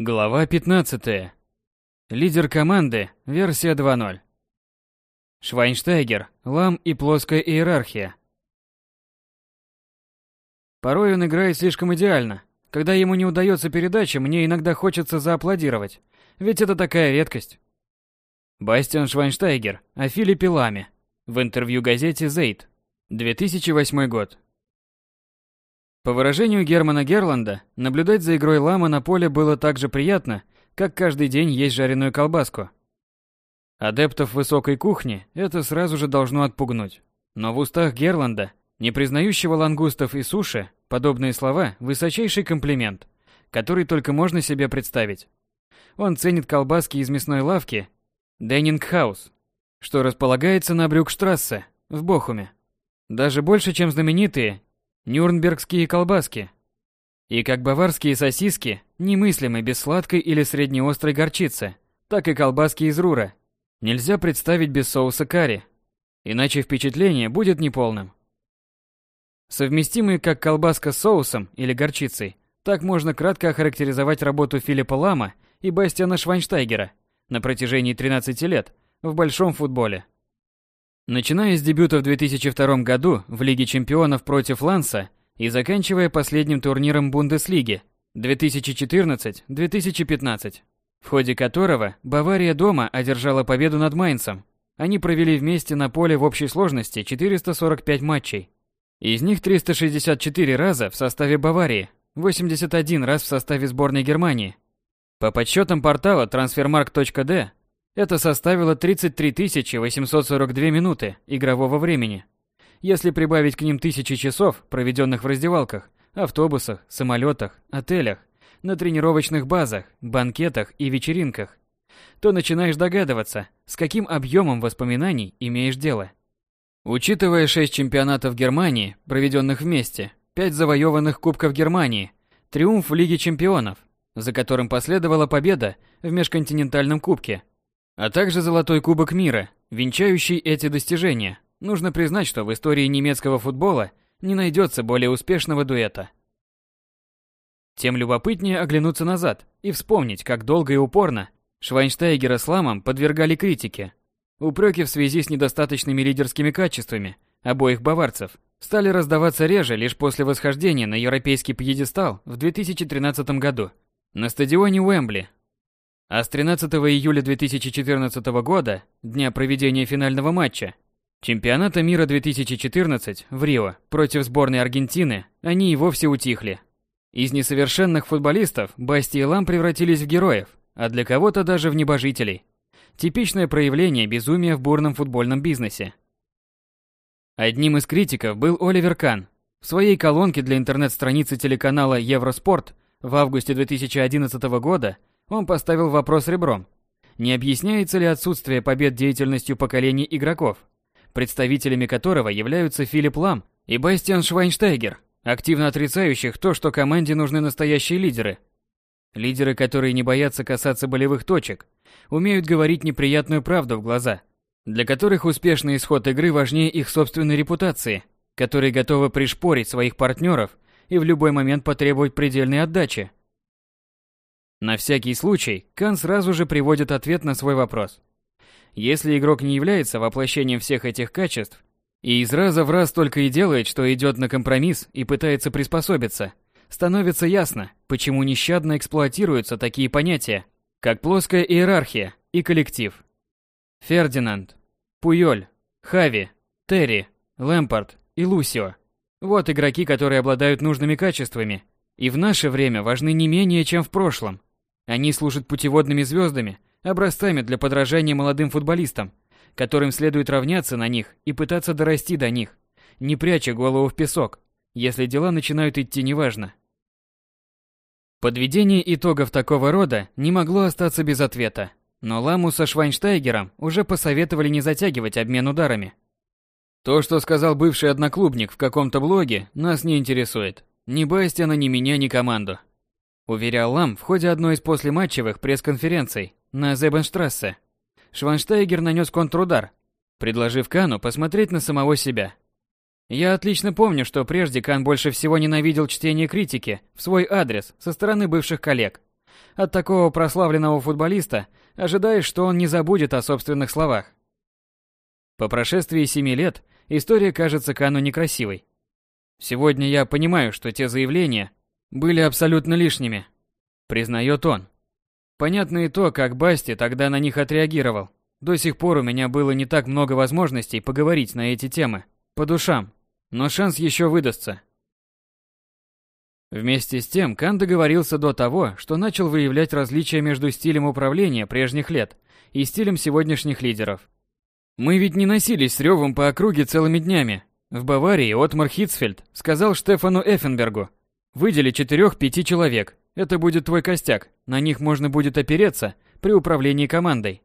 Глава 15. Лидер команды. Версия 2.0. Швайнштайгер, лам и плоская иерархия. Порой он играет слишком идеально. Когда ему не удается передача, мне иногда хочется зааплодировать. Ведь это такая редкость. Бастиан Швайнштайгер о Филиппе Ламе. В интервью газете «Зейт». 2008 год. По выражению Германа Герланда, наблюдать за игрой Лама на поле было так же приятно, как каждый день есть жареную колбаску. Адептов высокой кухни это сразу же должно отпугнуть. Но в устах Герланда, не признающего лангустов и суши, подобные слова – высочайший комплимент, который только можно себе представить. Он ценит колбаски из мясной лавки Деннингхаус, что располагается на Брюкштрассе, в Бохуме. Даже больше, чем знаменитые нюрнбергские колбаски. И как баварские сосиски, немыслимы без сладкой или среднеострой горчицы, так и колбаски из рура. Нельзя представить без соуса карри, иначе впечатление будет неполным. Совместимые как колбаска с соусом или горчицей, так можно кратко охарактеризовать работу Филиппа Лама и Бастиана Швайнштайгера на протяжении 13 лет в большом футболе. Начиная с дебюта в 2002 году в Лиге чемпионов против Ланса и заканчивая последним турниром Бундеслиги 2014-2015, в ходе которого Бавария дома одержала победу над Майнцем. Они провели вместе на поле в общей сложности 445 матчей. Из них 364 раза в составе Баварии, 81 раз в составе сборной Германии. По подсчетам портала transfermarkt.d это составило 33 842 минуты игрового времени. Если прибавить к ним тысячи часов, проведенных в раздевалках, автобусах, самолетах, отелях, на тренировочных базах, банкетах и вечеринках, то начинаешь догадываться, с каким объемом воспоминаний имеешь дело. Учитывая шесть чемпионатов Германии, проведенных вместе, пять завоеванных Кубков Германии, триумф в Лиге чемпионов, за которым последовала победа в межконтинентальном кубке – а также Золотой Кубок мира, венчающий эти достижения. Нужно признать, что в истории немецкого футбола не найдется более успешного дуэта. Тем любопытнее оглянуться назад и вспомнить, как долго и упорно Швайнштайгера с Ламом подвергали критике. Упреки в связи с недостаточными лидерскими качествами обоих баварцев стали раздаваться реже лишь после восхождения на европейский пьедестал в 2013 году на стадионе Уэмбли а с 13 июля 2014 года, дня проведения финального матча, чемпионата мира 2014 в Рио против сборной Аргентины, они и вовсе утихли. Из несовершенных футболистов Басти и Лам превратились в героев, а для кого-то даже в небожителей. Типичное проявление безумия в бурном футбольном бизнесе. Одним из критиков был Оливер Кан. В своей колонке для интернет-страницы телеканала Евроспорт в августе 2011 года он поставил вопрос ребром. Не объясняется ли отсутствие побед деятельностью поколений игроков, представителями которого являются Филипп Лам и Бастиан Швайнштайгер, активно отрицающих то, что команде нужны настоящие лидеры? Лидеры, которые не боятся касаться болевых точек, умеют говорить неприятную правду в глаза, для которых успешный исход игры важнее их собственной репутации, которые готовы пришпорить своих партнеров и в любой момент потребовать предельной отдачи, на всякий случай, Кан сразу же приводит ответ на свой вопрос. Если игрок не является воплощением всех этих качеств, и из раза в раз только и делает, что идет на компромисс и пытается приспособиться, становится ясно, почему нещадно эксплуатируются такие понятия, как плоская иерархия и коллектив. Фердинанд, Пуйоль, Хави, Терри, Лэмпорт и Лусио. Вот игроки, которые обладают нужными качествами, и в наше время важны не менее, чем в прошлом. Они служат путеводными звездами, образцами для подражания молодым футболистам, которым следует равняться на них и пытаться дорасти до них, не пряча голову в песок, если дела начинают идти неважно. Подведение итогов такого рода не могло остаться без ответа, но Ламу со Швайнштайгером уже посоветовали не затягивать обмен ударами. То, что сказал бывший одноклубник в каком-то блоге, нас не интересует. Ни Бастиана, ни меня, ни команду уверял Лам в ходе одной из послематчевых пресс-конференций на Зебенштрассе. Шванштейгер нанес контрудар, предложив Кану посмотреть на самого себя. Я отлично помню, что прежде Кан больше всего ненавидел чтение критики в свой адрес со стороны бывших коллег. От такого прославленного футболиста ожидаешь, что он не забудет о собственных словах. По прошествии семи лет история кажется Кану некрасивой. Сегодня я понимаю, что те заявления были абсолютно лишними, признает он. Понятно и то, как Басти тогда на них отреагировал. До сих пор у меня было не так много возможностей поговорить на эти темы, по душам, но шанс еще выдастся. Вместе с тем, Кан договорился до того, что начал выявлять различия между стилем управления прежних лет и стилем сегодняшних лидеров. Мы ведь не носились с ревом по округе целыми днями. В Баварии Отмар Хитцфельд сказал Штефану Эффенбергу, выдели четырех-пяти человек, это будет твой костяк, на них можно будет опереться при управлении командой.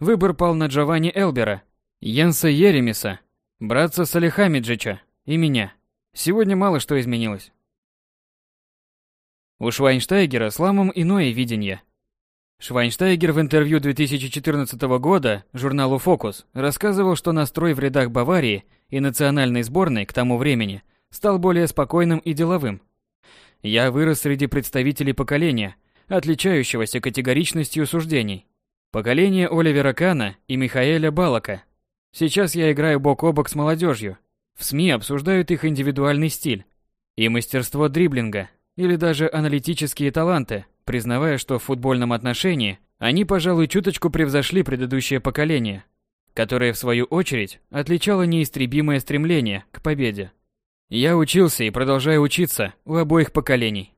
Выбор пал на Джованни Элбера, Йенса Еремиса, братца Салихамиджича и меня. Сегодня мало что изменилось. У Швайнштайгера с Ламом иное видение – Швайнштайгер в интервью 2014 года журналу «Фокус» рассказывал, что настрой в рядах Баварии и национальной сборной к тому времени стал более спокойным и деловым. Я вырос среди представителей поколения, отличающегося категоричностью суждений. Поколение Оливера Кана и Михаэля Балака. Сейчас я играю бок о бок с молодежью. В СМИ обсуждают их индивидуальный стиль и мастерство дриблинга, или даже аналитические таланты, признавая, что в футбольном отношении они, пожалуй, чуточку превзошли предыдущее поколение, которое, в свою очередь, отличало неистребимое стремление к победе. Я учился и продолжаю учиться у обоих поколений.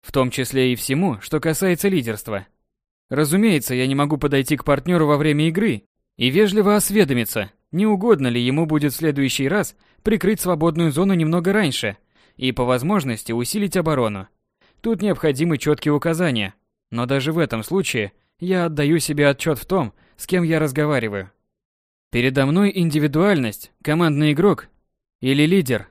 В том числе и всему, что касается лидерства. Разумеется, я не могу подойти к партнеру во время игры и вежливо осведомиться, не угодно ли ему будет в следующий раз прикрыть свободную зону немного раньше и по возможности усилить оборону. Тут необходимы четкие указания, но даже в этом случае я отдаю себе отчет в том, с кем я разговариваю. Передо мной индивидуальность, командный игрок или лидер.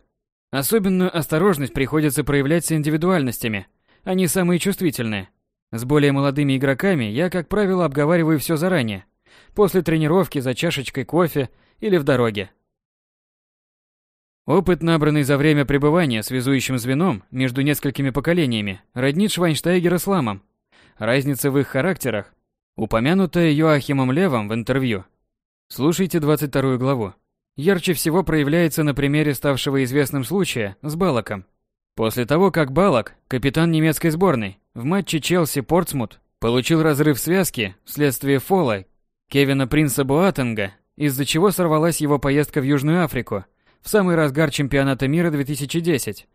Особенную осторожность приходится проявлять с индивидуальностями, они самые чувствительные. С более молодыми игроками я, как правило, обговариваю все заранее, после тренировки за чашечкой кофе или в дороге. Опыт, набранный за время пребывания связующим звеном между несколькими поколениями, роднит Швайнштайгера с Ламом. Разница в их характерах, упомянутая Йоахимом Левом в интервью. Слушайте 22 главу. Ярче всего проявляется на примере ставшего известным случая с Балаком. После того, как Балак, капитан немецкой сборной, в матче Челси-Портсмут получил разрыв связки вследствие фола Кевина Принца Буатенга, из-за чего сорвалась его поездка в Южную Африку – в самый разгар чемпионата мира 2010.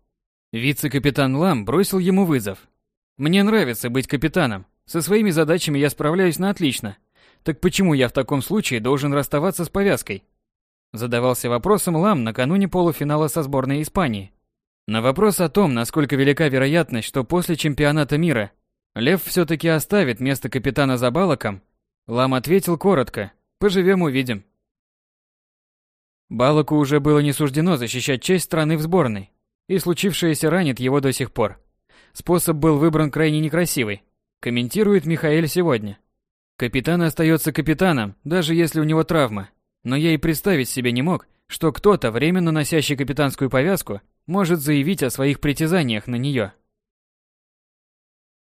Вице-капитан Лам бросил ему вызов. «Мне нравится быть капитаном. Со своими задачами я справляюсь на отлично. Так почему я в таком случае должен расставаться с повязкой?» Задавался вопросом Лам накануне полуфинала со сборной Испании. На вопрос о том, насколько велика вероятность, что после чемпионата мира Лев все-таки оставит место капитана за Балаком, Лам ответил коротко «Поживем увидим». Балаку уже было не суждено защищать честь страны в сборной, и случившееся ранит его до сих пор. Способ был выбран крайне некрасивый, комментирует Михаэль сегодня. Капитан остается капитаном, даже если у него травма. Но я и представить себе не мог, что кто-то, временно носящий капитанскую повязку, может заявить о своих притязаниях на нее.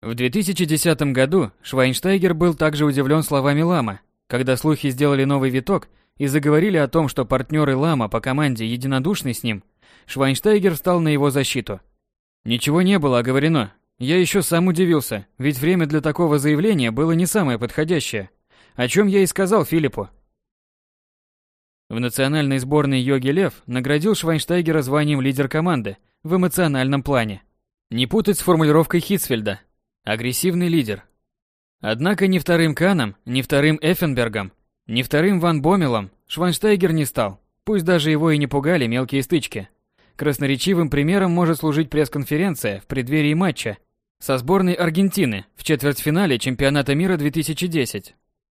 В 2010 году Швайнштайгер был также удивлен словами Лама, когда слухи сделали новый виток и заговорили о том, что партнеры Лама по команде единодушны с ним, Швайнштайгер встал на его защиту. Ничего не было оговорено. Я еще сам удивился, ведь время для такого заявления было не самое подходящее, о чем я и сказал Филиппу. В национальной сборной Йоги Лев наградил Швайнштайгера званием лидер команды в эмоциональном плане. Не путать с формулировкой Хитцфельда. Агрессивный лидер. Однако ни вторым Каном, ни вторым Эффенбергом ни вторым Ван Бомелом Шванштайгер не стал, пусть даже его и не пугали мелкие стычки. Красноречивым примером может служить пресс-конференция в преддверии матча со сборной Аргентины в четвертьфинале чемпионата мира 2010,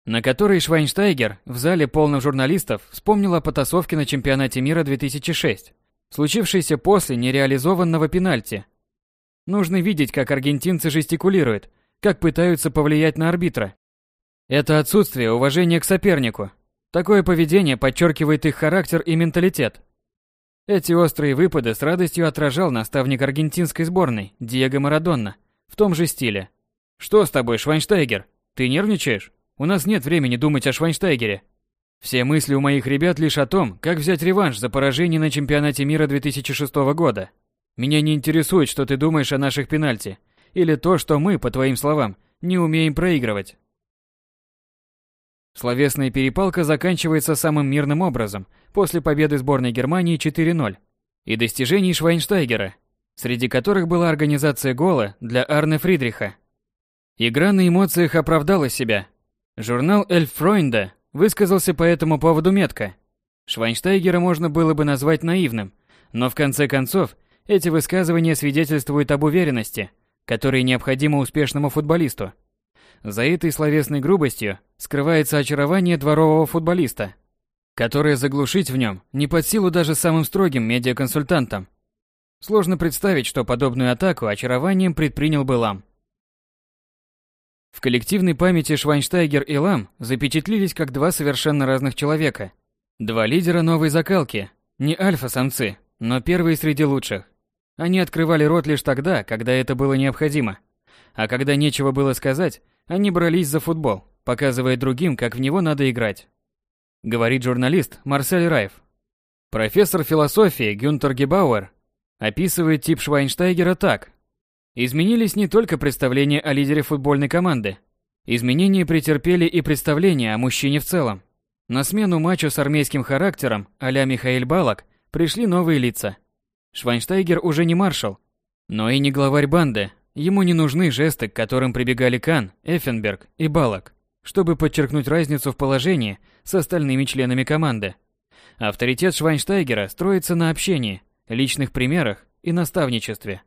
на которой Швайнштайгер в зале полном журналистов вспомнил о потасовке на чемпионате мира 2006, случившейся после нереализованного пенальти. Нужно видеть, как аргентинцы жестикулируют, как пытаются повлиять на арбитра, это отсутствие уважения к сопернику. Такое поведение подчеркивает их характер и менталитет. Эти острые выпады с радостью отражал наставник аргентинской сборной Диего Марадонна в том же стиле. «Что с тобой, Швайнштайгер? Ты нервничаешь? У нас нет времени думать о Швайнштайгере. Все мысли у моих ребят лишь о том, как взять реванш за поражение на чемпионате мира 2006 года. Меня не интересует, что ты думаешь о наших пенальти, или то, что мы, по твоим словам, не умеем проигрывать. Словесная перепалка заканчивается самым мирным образом после победы сборной Германии 4-0 и достижений Швайнштайгера, среди которых была организация гола для Арне Фридриха. Игра на эмоциях оправдала себя. Журнал Эльф Фройнда высказался по этому поводу метко. Швайнштайгера можно было бы назвать наивным, но в конце концов эти высказывания свидетельствуют об уверенности, которая необходима успешному футболисту. За этой словесной грубостью скрывается очарование дворового футболиста, которое заглушить в нем не под силу даже самым строгим медиаконсультантам. Сложно представить, что подобную атаку очарованием предпринял бы Лам. В коллективной памяти Швайнштайгер и Лам запечатлились как два совершенно разных человека. Два лидера новой закалки, не альфа-самцы, но первые среди лучших. Они открывали рот лишь тогда, когда это было необходимо. А когда нечего было сказать, они брались за футбол, показывая другим, как в него надо играть. Говорит журналист Марсель Райф. Профессор философии Гюнтер Гебауэр описывает тип Швайнштайгера так. Изменились не только представления о лидере футбольной команды. Изменения претерпели и представления о мужчине в целом. На смену матчу с армейским характером а-ля Михаил Балак пришли новые лица – Швайнштайгер уже не маршал, но и не главарь банды. Ему не нужны жесты, к которым прибегали Кан, Эффенберг и Балак, чтобы подчеркнуть разницу в положении с остальными членами команды. Авторитет Швайнштайгера строится на общении, личных примерах и наставничестве.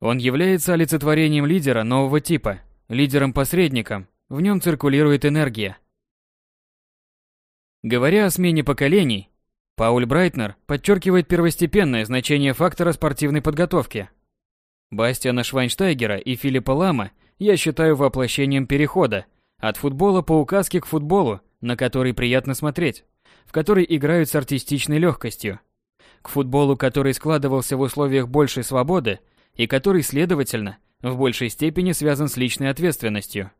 Он является олицетворением лидера нового типа, лидером-посредником, в нем циркулирует энергия. Говоря о смене поколений, Пауль Брайтнер подчеркивает первостепенное значение фактора спортивной подготовки. Бастиана Швайнштайгера и Филиппа Лама я считаю воплощением перехода от футбола по указке к футболу, на который приятно смотреть, в который играют с артистичной легкостью, к футболу, который складывался в условиях большей свободы и который, следовательно, в большей степени связан с личной ответственностью.